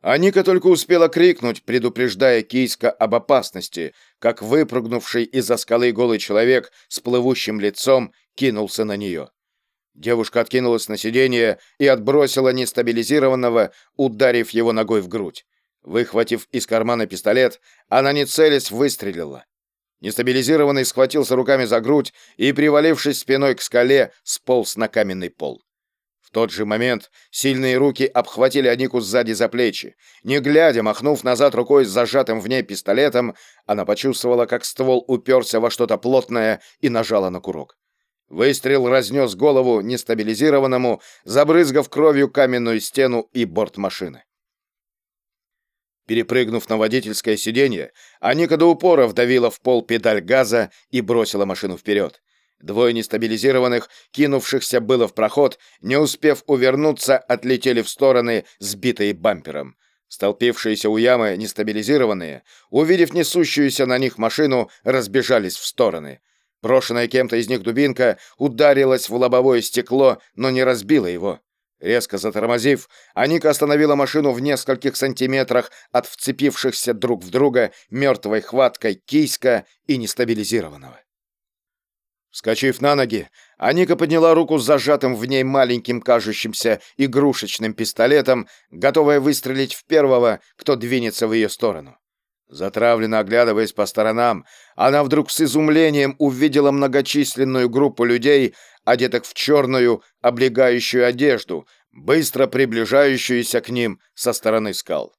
Аника только успела крикнуть, предупреждая Кийска об опасности, как выпрыгнувший из-за скалы голый человек с плывущим лицом кинулся на нее. Девушка откинулась на сиденье и отбросила нестабилизированного, ударив его ногой в грудь. Выхватив из кармана пистолет, она не целясь выстрелила. Нестабилизированный схватился руками за грудь и, привалившись спиной к скале, сполз на каменный пол. Тот же момент сильные руки обхватили Анику сзади за плечи. Не глядя, махнув назад рукой с зажатым в ней пистолетом, она почувствовала, как ствол уперся во что-то плотное и нажала на курок. Выстрел разнес голову нестабилизированному, забрызгав кровью каменную стену и борт машины. Перепрыгнув на водительское сиденье, Аника до упора вдавила в пол педаль газа и бросила машину вперед. Двое нестабилизированных, кинувшихся было в проход, не успев увернуться, отлетели в стороны, сбитые бампером. Столпившиеся у ямы нестабилизированные, увидев несущуюся на них машину, разбежались в стороны. Брошенная кем-то из них дубинка ударилась в лобовое стекло, но не разбила его. Резко затормозив, Аника остановила машину в нескольких сантиметрах от вцепившихся друг в друга мертвой хваткой кийска и нестабилизированного. Вскочив на ноги, Аника подняла руку с зажатым в ней маленьким кажущимся игрушечным пистолетом, готовая выстрелить в первого, кто двинется в ее сторону. Затравленно оглядываясь по сторонам, она вдруг с изумлением увидела многочисленную группу людей, одетых в черную облегающую одежду, быстро приближающуюся к ним со стороны скал.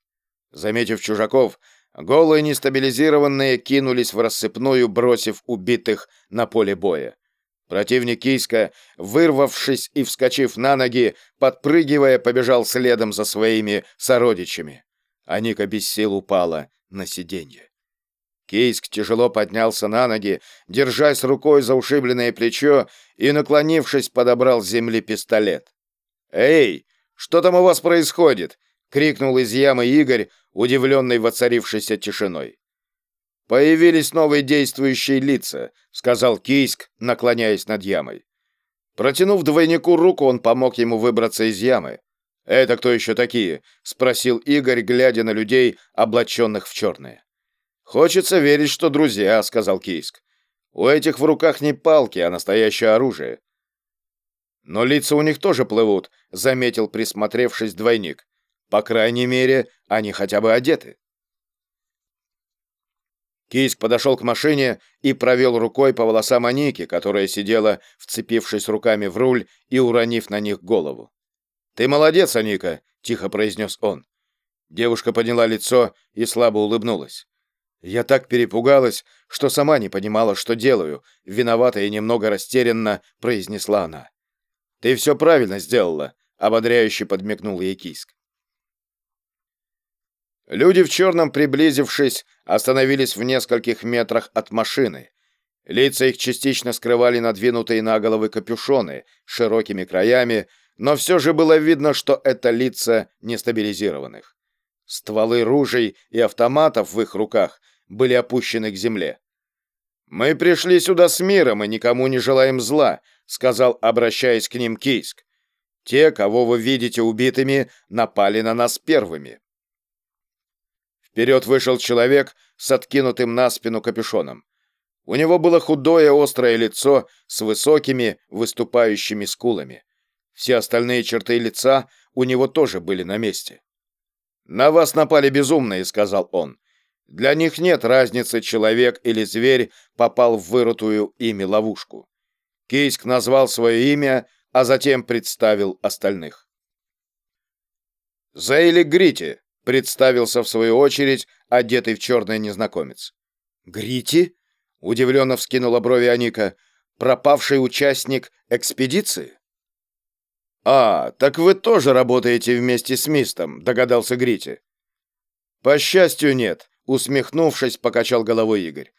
Заметив чужаков, Голые нестабилизированные кинулись в рассыпную, бросив убитых на поле боя. Противник Кийска, вырвавшись и вскочив на ноги, подпрыгивая, побежал следом за своими сородичами. Аника без сил упала на сиденье. Кийск тяжело поднялся на ноги, держась рукой за ушибленное плечо и, наклонившись, подобрал с земли пистолет. «Эй, что там у вас происходит?» — крикнул из ямы Игорь, удивленный воцарившейся тишиной. «Появились новые действующие лица», — сказал Кийск, наклоняясь над ямой. Протянув двойнику руку, он помог ему выбраться из ямы. «Это кто еще такие?» — спросил Игорь, глядя на людей, облаченных в черное. «Хочется верить, что друзья», — сказал Кийск. «У этих в руках не палки, а настоящее оружие». «Но лица у них тоже плывут», — заметил, присмотревшись двойник. По крайней мере, они хотя бы одеты. Кийск подошел к машине и провел рукой по волосам Аники, которая сидела, вцепившись руками в руль и уронив на них голову. «Ты молодец, Аника!» — тихо произнес он. Девушка подняла лицо и слабо улыбнулась. «Я так перепугалась, что сама не понимала, что делаю», — виновата и немного растерянно произнесла она. «Ты все правильно сделала», — ободряюще подмигнул ей Кийск. Люди в черном, приблизившись, остановились в нескольких метрах от машины. Лица их частично скрывали надвинутые на головы капюшоны широкими краями, но все же было видно, что это лица нестабилизированных. Стволы ружей и автоматов в их руках были опущены к земле. «Мы пришли сюда с миром и никому не желаем зла», сказал, обращаясь к ним Кийск. «Те, кого вы видите убитыми, напали на нас первыми». Вперед вышел человек с откинутым на спину капюшоном. У него было худое острое лицо с высокими выступающими скулами. Все остальные черты лица у него тоже были на месте. «На вас напали безумные», — сказал он. «Для них нет разницы, человек или зверь попал в вырутую ими ловушку». Кейск назвал свое имя, а затем представил остальных. «Зейли Грити, Представился в свою очередь одетый в черный незнакомец. «Грити?» — удивленно вскинула брови Аника. «Пропавший участник экспедиции?» «А, так вы тоже работаете вместе с Мистом», — догадался Грити. «По счастью, нет», — усмехнувшись, покачал головой Игорь.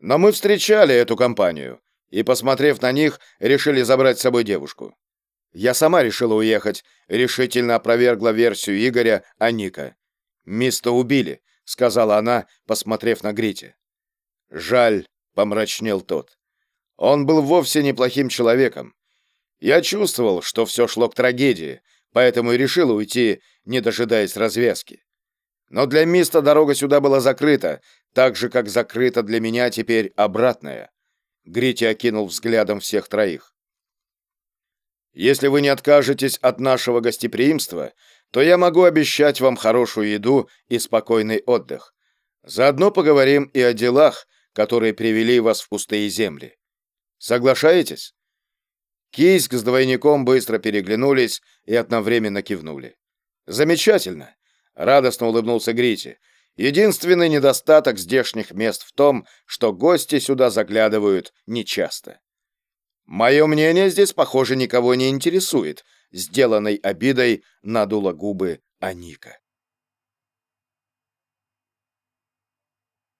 «Но мы встречали эту компанию и, посмотрев на них, решили забрать с собой девушку. Я сама решила уехать, решительно опровергла версию Игоря о Ника. «Миста убили», — сказала она, посмотрев на Грити. «Жаль», — помрачнел тот. «Он был вовсе неплохим человеком. Я чувствовал, что все шло к трагедии, поэтому и решил уйти, не дожидаясь развязки. Но для Миста дорога сюда была закрыта, так же, как закрыта для меня теперь обратная. Грити окинул взглядом всех троих. Если вы не откажетесь от нашего гостеприимства, то я могу обещать вам хорошую еду и спокойный отдых. Заодно поговорим и о делах, которые привели вас в пустые земли. Соглашаетесь?» Кийск с двойником быстро переглянулись и одновременно кивнули. «Замечательно!» — радостно улыбнулся Грити. «Единственный недостаток здешних мест в том, что гости сюда заглядывают нечасто». «Мое мнение здесь, похоже, никого не интересует», — сделанной обидой надула губы Аника.